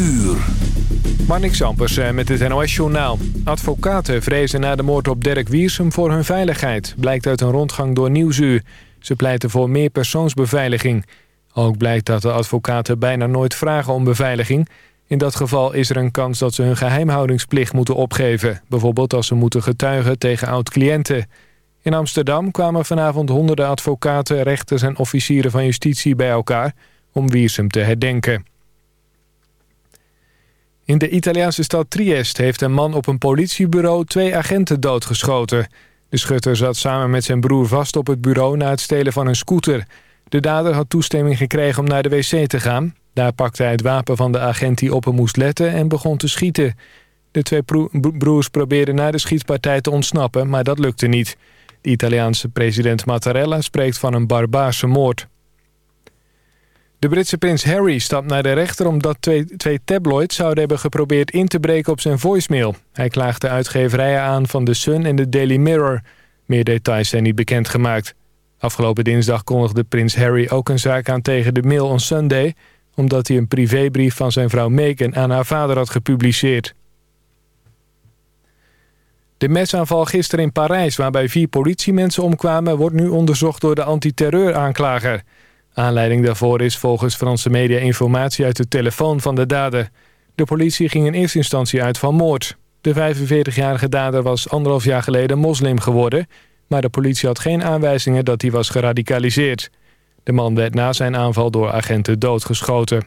uur. Marnik Sampers eh, met het NOS-journaal. Advocaten vrezen na de moord op Dirk Wiersum voor hun veiligheid... blijkt uit een rondgang door Nieuwsuur. Ze pleiten voor meer persoonsbeveiliging. Ook blijkt dat de advocaten bijna nooit vragen om beveiliging. In dat geval is er een kans dat ze hun geheimhoudingsplicht moeten opgeven. Bijvoorbeeld als ze moeten getuigen tegen oud-cliënten. In Amsterdam kwamen vanavond honderden advocaten, rechters en officieren van justitie bij elkaar... om Wiersum te herdenken. In de Italiaanse stad Trieste heeft een man op een politiebureau twee agenten doodgeschoten. De schutter zat samen met zijn broer vast op het bureau na het stelen van een scooter. De dader had toestemming gekregen om naar de wc te gaan. Daar pakte hij het wapen van de agent die op hem moest letten en begon te schieten. De twee broers probeerden na de schietpartij te ontsnappen, maar dat lukte niet. De Italiaanse president Mattarella spreekt van een barbaarse moord. De Britse prins Harry stapt naar de rechter omdat twee, twee tabloids zouden hebben geprobeerd in te breken op zijn voicemail. Hij klaagt de uitgeverijen aan van The Sun en de Daily Mirror. Meer details zijn niet bekendgemaakt. Afgelopen dinsdag kondigde prins Harry ook een zaak aan tegen de Mail on Sunday... omdat hij een privébrief van zijn vrouw Meghan aan haar vader had gepubliceerd. De mesaanval gisteren in Parijs, waarbij vier politiemensen omkwamen... wordt nu onderzocht door de antiterreuraanklager... Aanleiding daarvoor is volgens Franse media informatie uit de telefoon van de dader. De politie ging in eerste instantie uit van moord. De 45-jarige dader was anderhalf jaar geleden moslim geworden... maar de politie had geen aanwijzingen dat hij was geradicaliseerd. De man werd na zijn aanval door agenten doodgeschoten.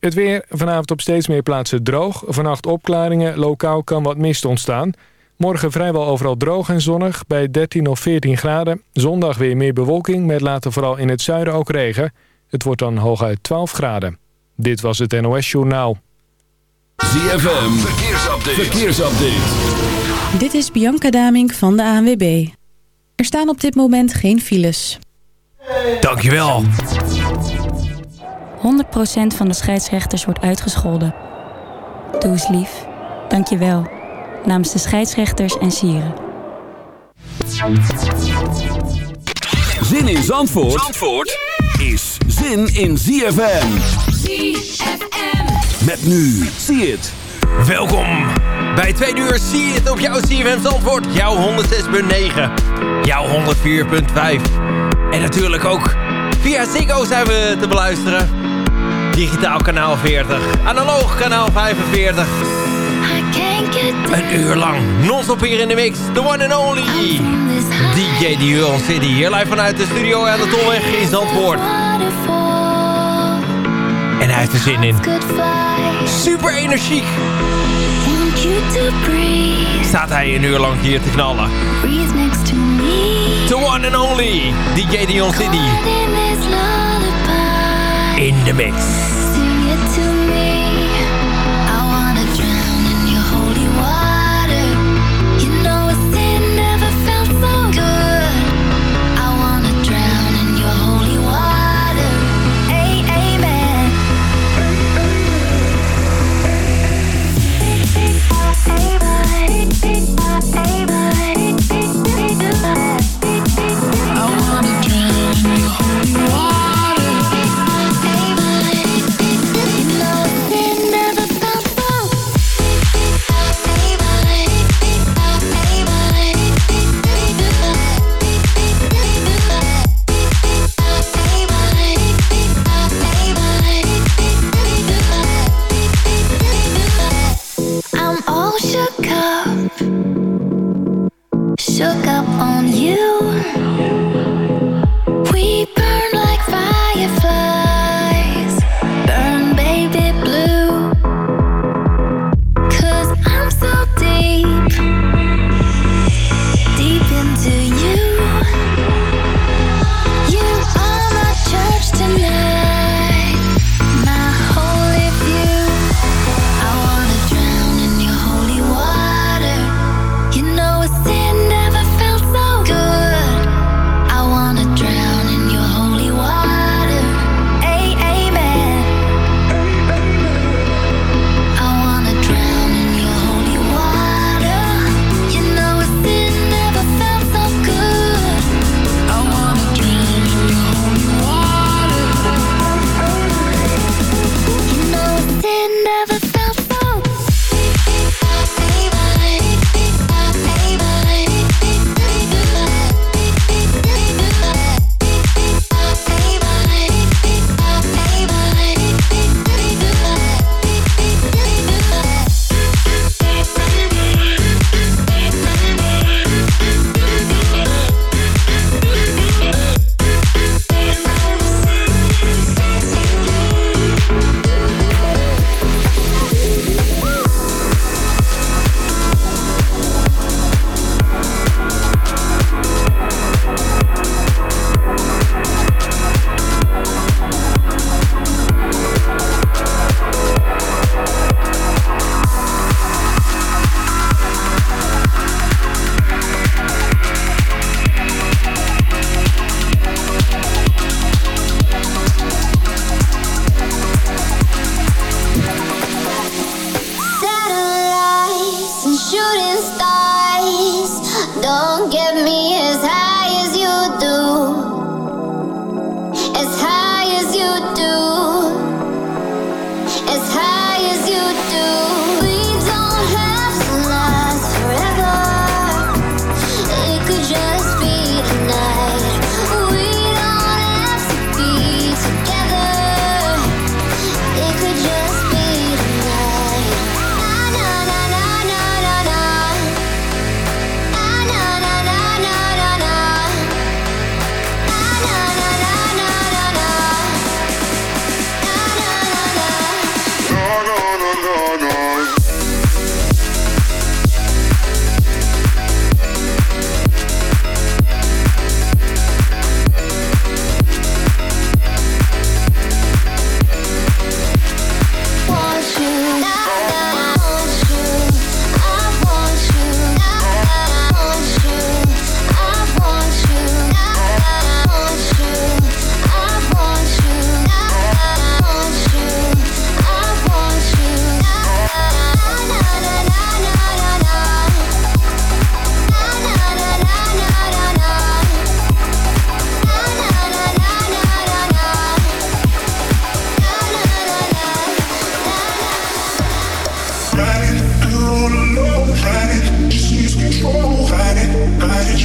Het weer, vanavond op steeds meer plaatsen droog. Vannacht opklaringen, lokaal kan wat mist ontstaan... Morgen vrijwel overal droog en zonnig bij 13 of 14 graden. Zondag weer meer bewolking met later vooral in het zuiden ook regen. Het wordt dan hooguit 12 graden. Dit was het NOS Journaal. ZFM, verkeersupdate. verkeersupdate. Dit is Bianca Damink van de ANWB. Er staan op dit moment geen files. Dankjewel. 100% van de scheidsrechters wordt uitgescholden. Doe eens lief. Dankjewel namens de scheidsrechters en sieren. Zin in Zandvoort, Zandvoort is zin in ZFM. ZFM. Met nu, zie het. Welkom bij twee uur zie het op jouw ZFM Zandvoort. Jouw 106.9, jouw 104.5. En natuurlijk ook via Ziggo zijn we te beluisteren. Digitaal kanaal 40, analoog kanaal 45 een uur lang, non-stop hier in de mix. The one and only DJ Dion City. Hier live vanuit de studio aan de Tolweg in Zandvoort. En hij heeft er zin in. Super energiek. Staat hij een uur lang hier te knallen. The one and only DJ Dion City. In de mix.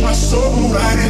my soul right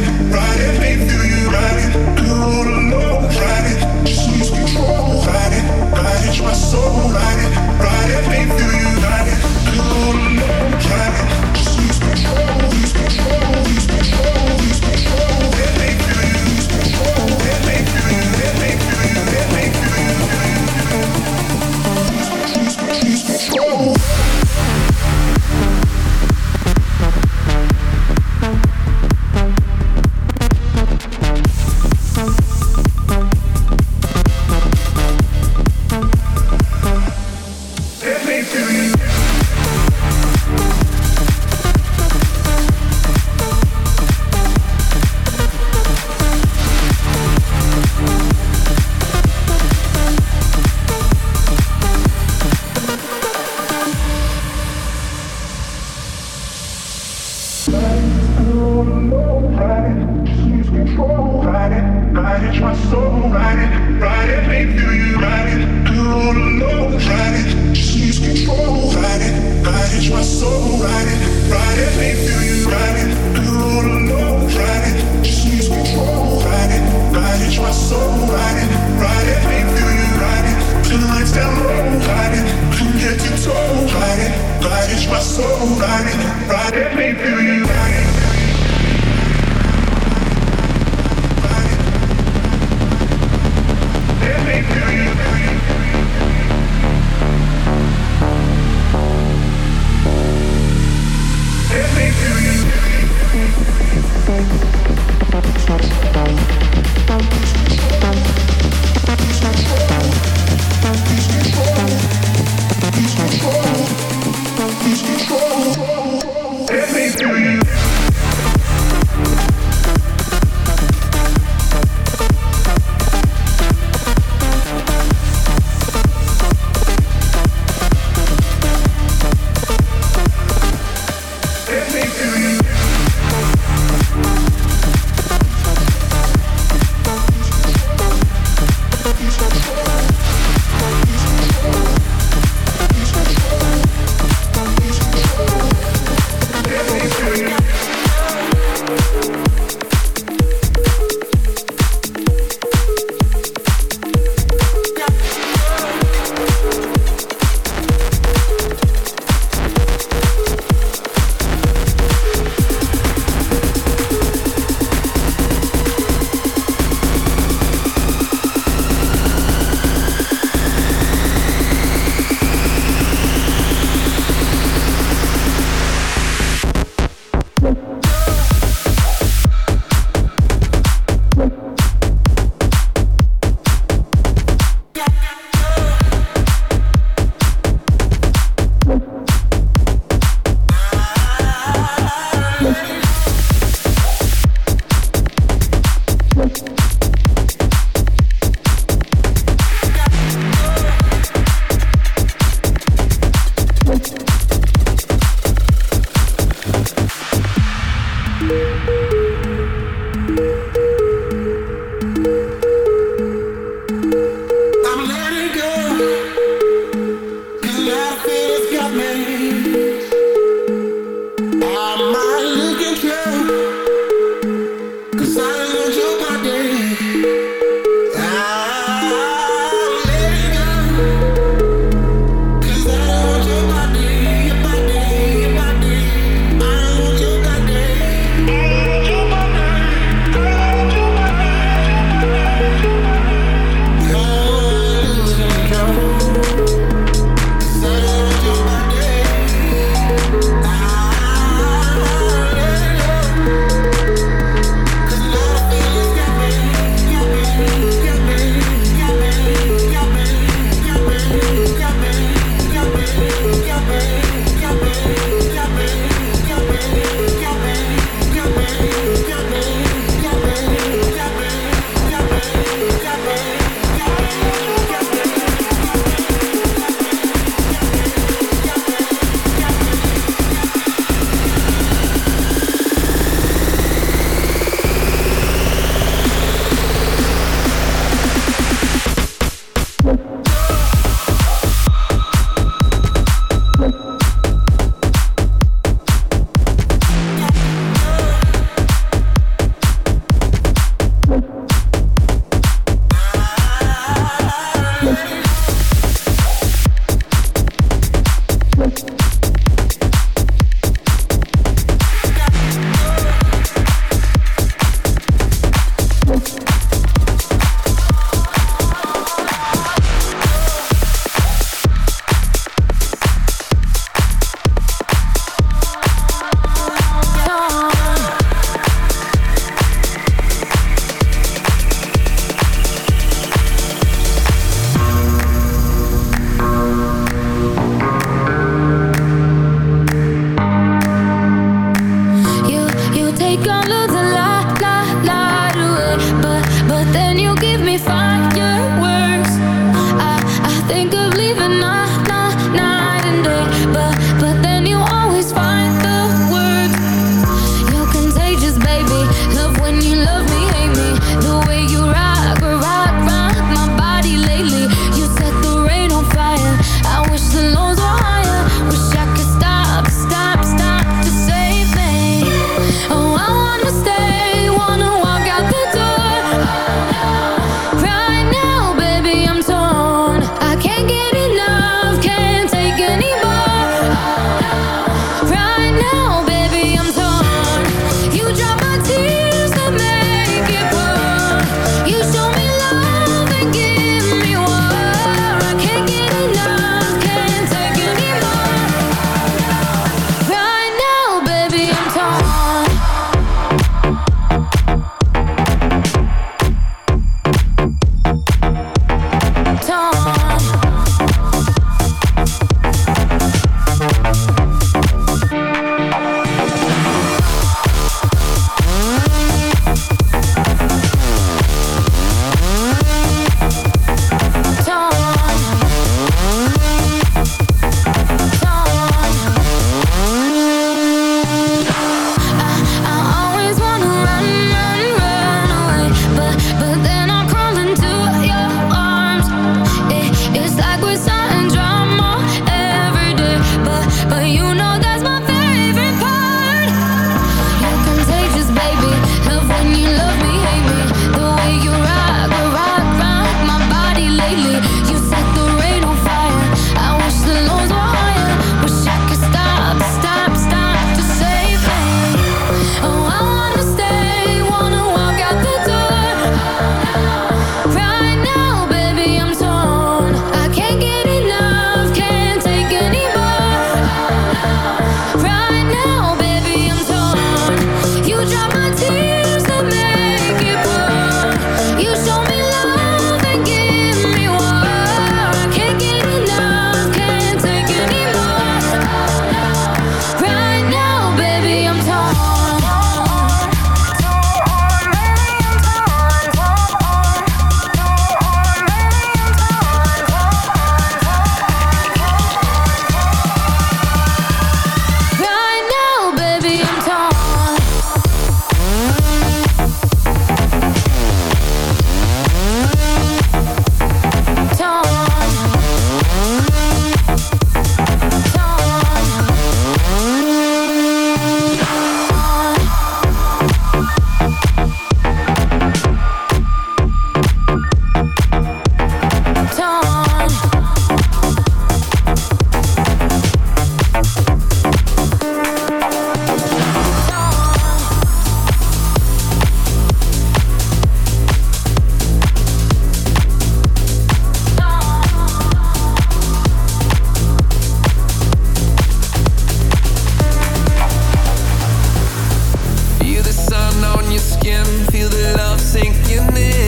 Feel the sun on your skin, feel the love sinking in.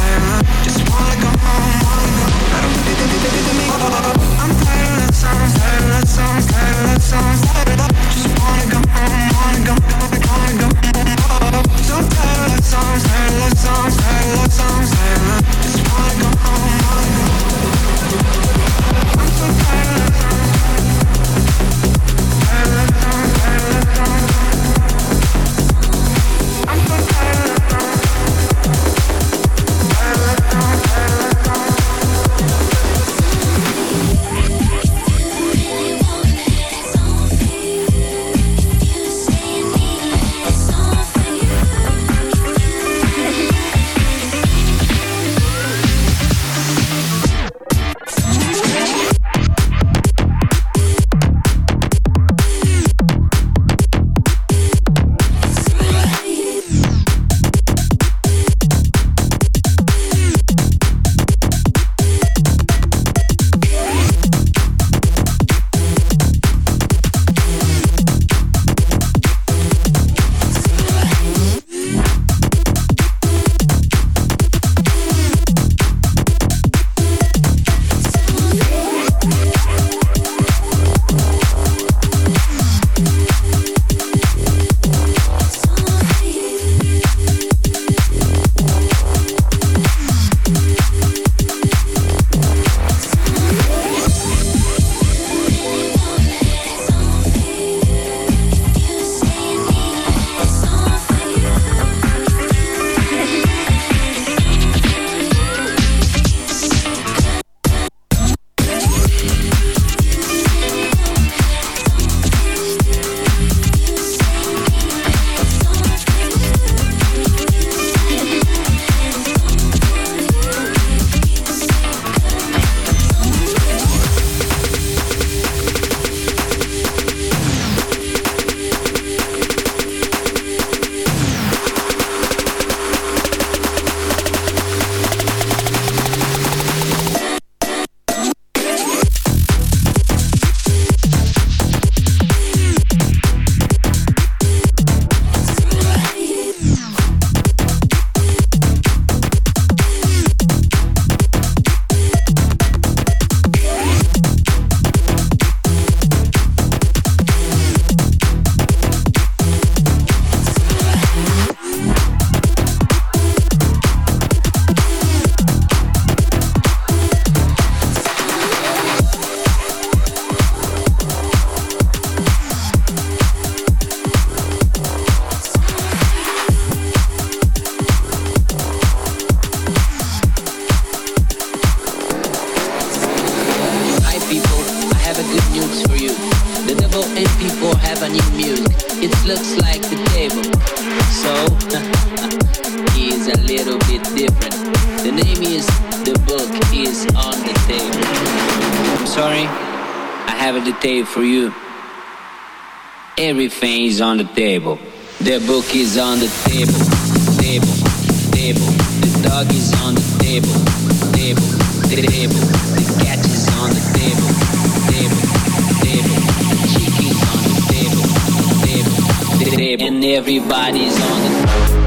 The book is on the table. Table, table. The dog is on the table. Table, table. The cat is on the table. Table, table. The chick is on the table. Table, table. And everybody's on the table.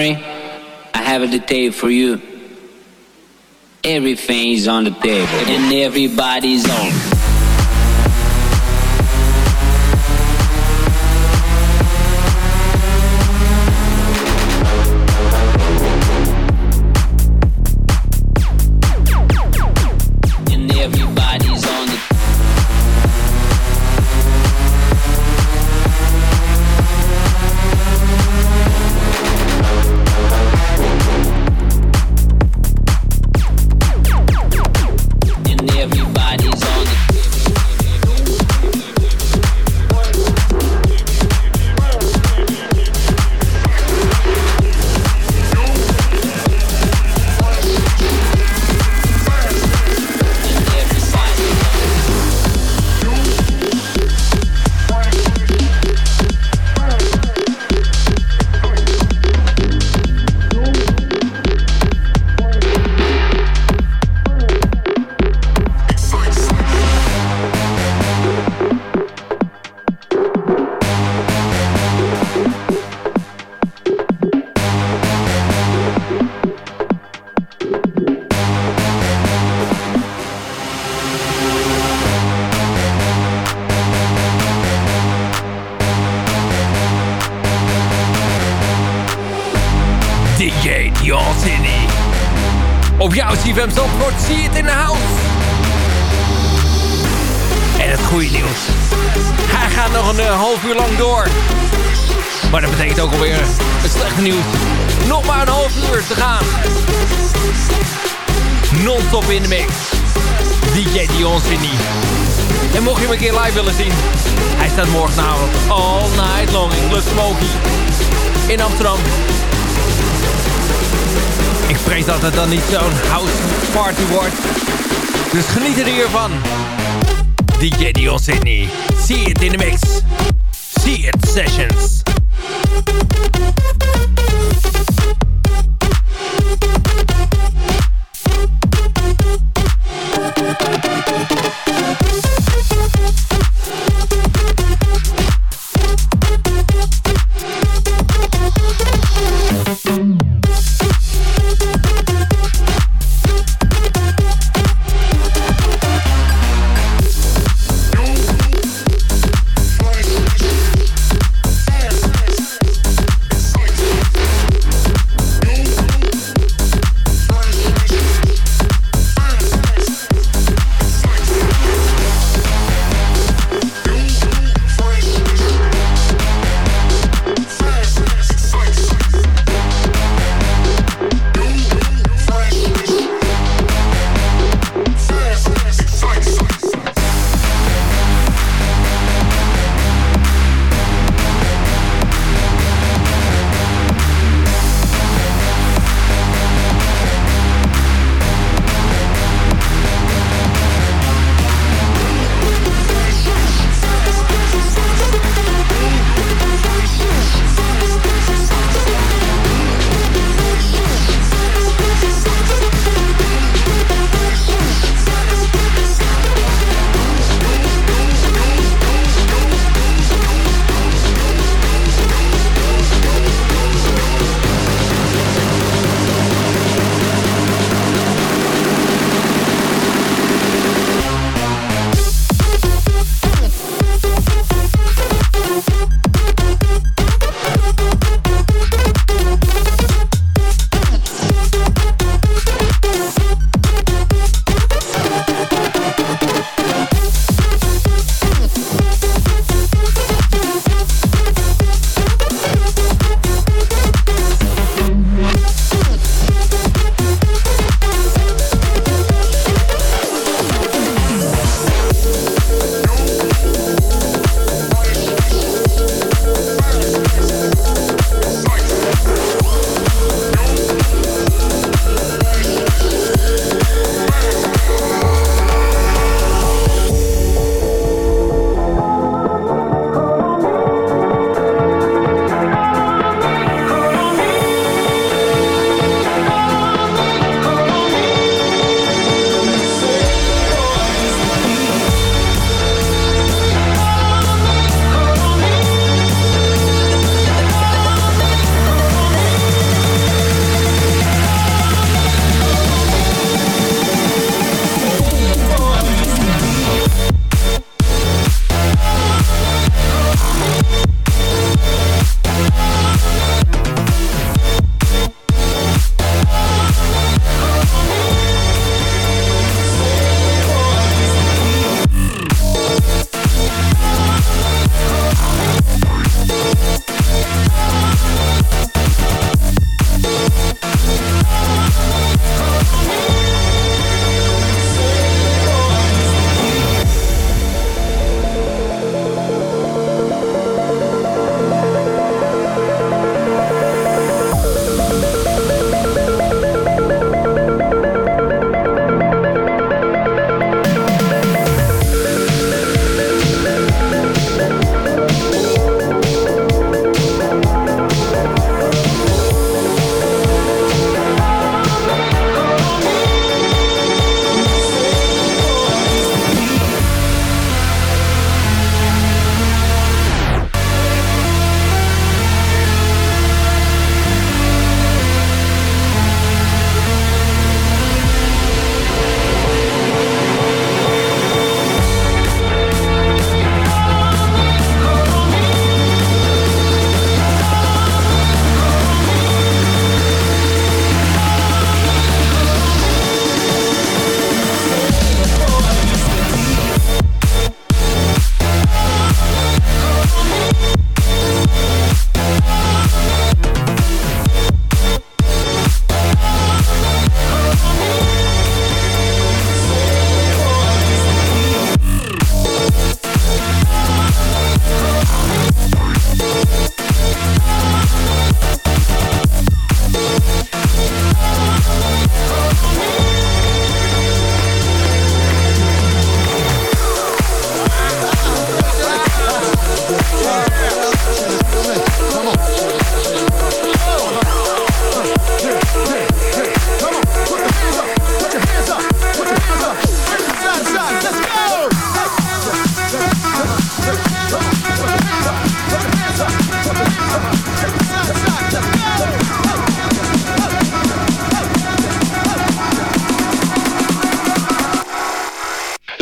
sorry, I have a detail for you. Everything is on the table, and everybody's on. En mocht je hem een keer live willen zien, hij staat morgenavond all night long in Club Smoky in Amsterdam. Ik vrees dat het dan niet zo'n house party wordt. Dus geniet er hiervan. DJ Dion Sydney. See it in the mix. See it sessions.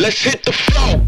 let's hit the floor.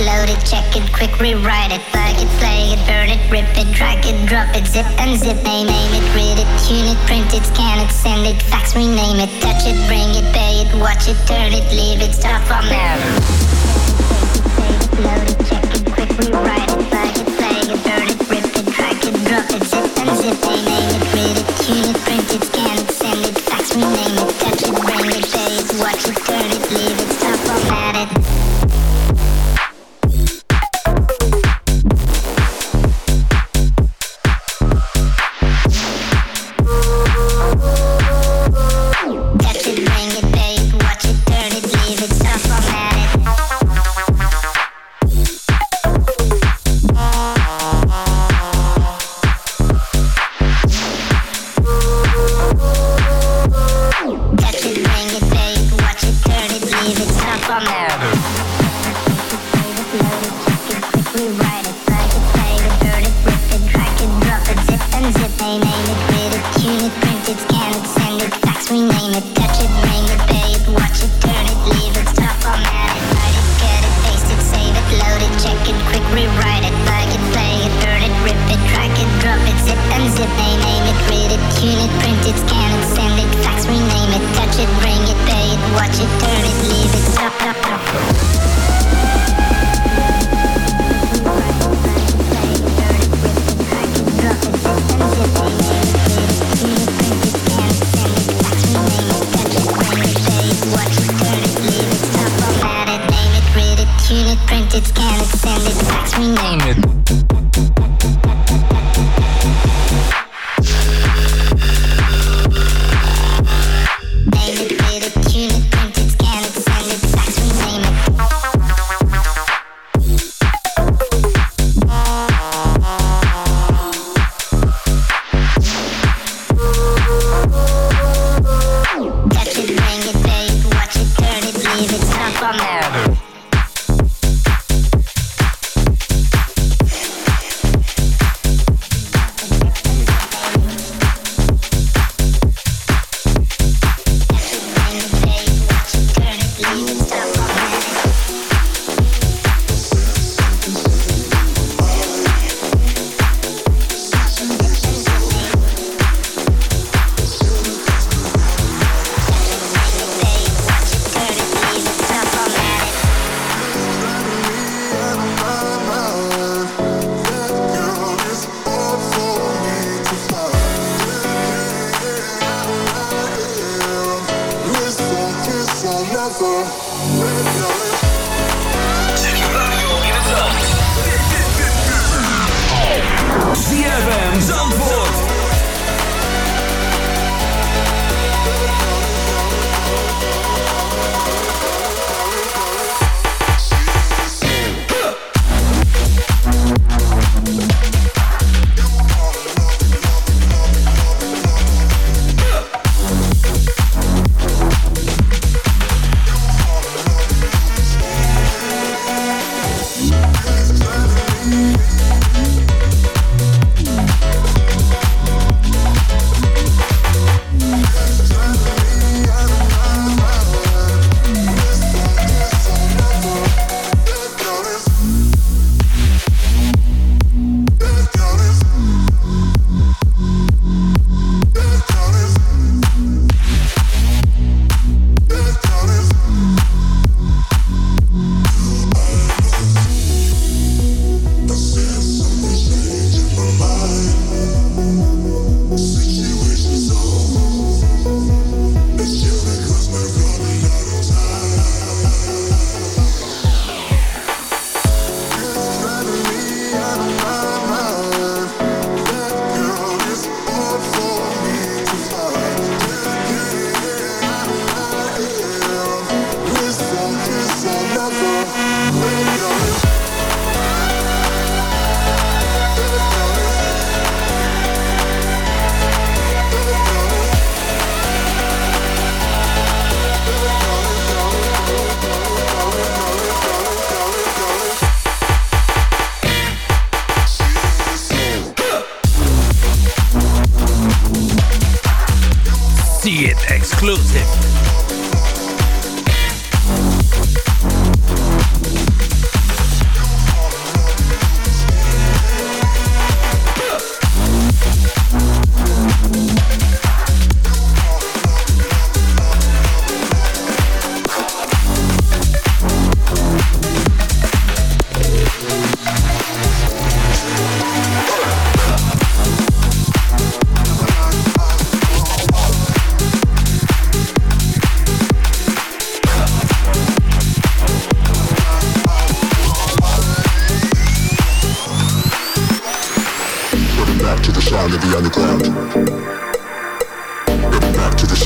load it, check it, quick rewrite it, plug it, play it, burn it, rip it, drag it, drop it, zip unzip, name, name it, read it, tune it, print it, scan it, send it, fax, rename it, touch it, bring it, pay it, watch it, turn it, leave it, stop from there. Load it, check it, quick rewrite it, plug it, play it, burn it, rip it, drag it, drop it, zip unzip, name, name it, read it, tune it, print it.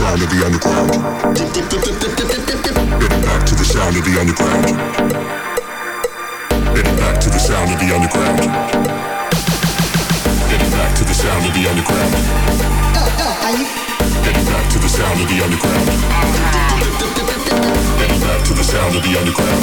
Sound of the underground. Getting back to the sound of the underground. Getting back to the sound of the underground. Getting back to the sound of the underground. Getting back to the sound of the underground. Getting back to the sound of the underground.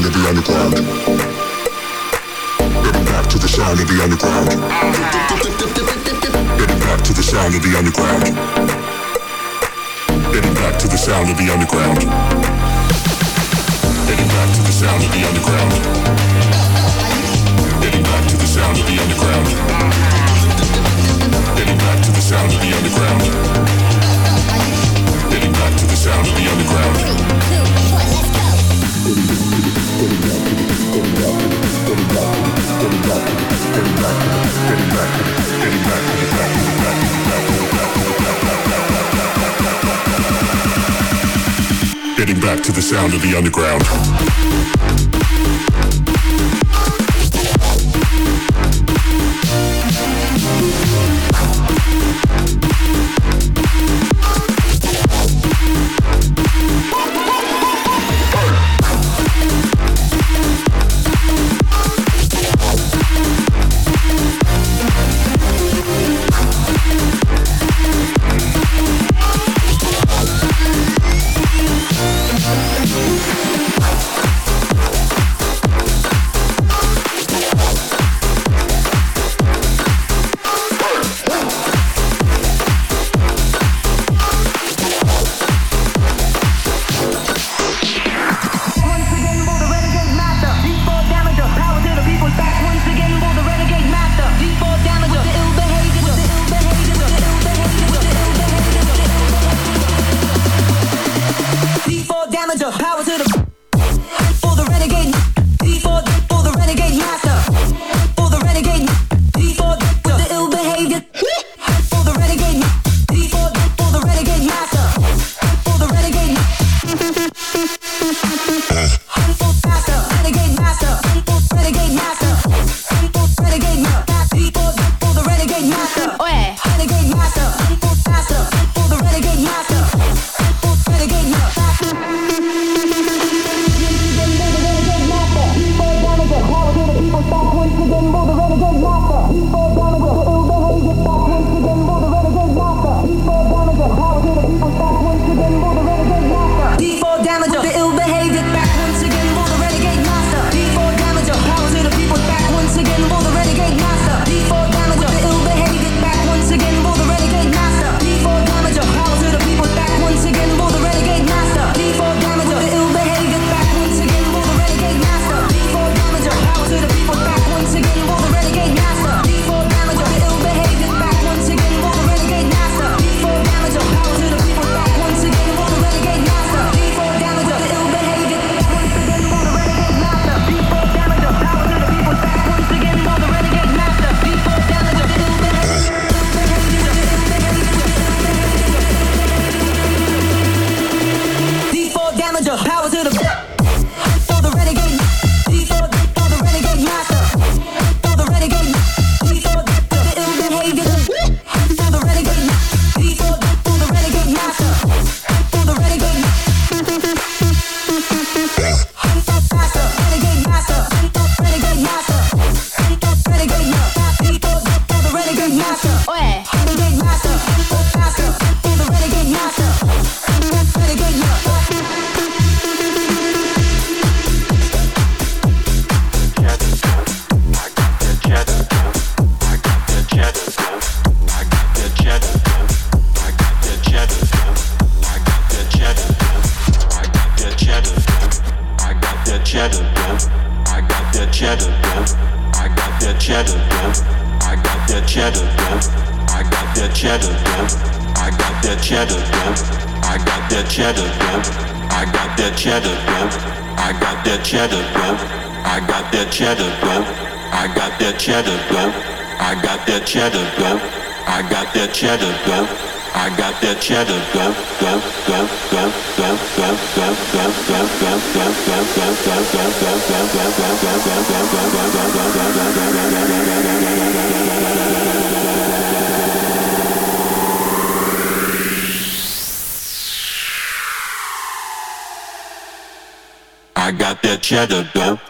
sound of the underground. Getting back to the sound of the underground. Getting back to the sound of the underground. Getting back to the sound of the underground. Getting back to the sound of the underground. Getting back to the sound of the underground. Getting back to the sound of the underground. Getting back to the sound of the underground. Getting back to the sound of the underground. that cheddar dough. I got that cheddar dough, I got that cheddar dough.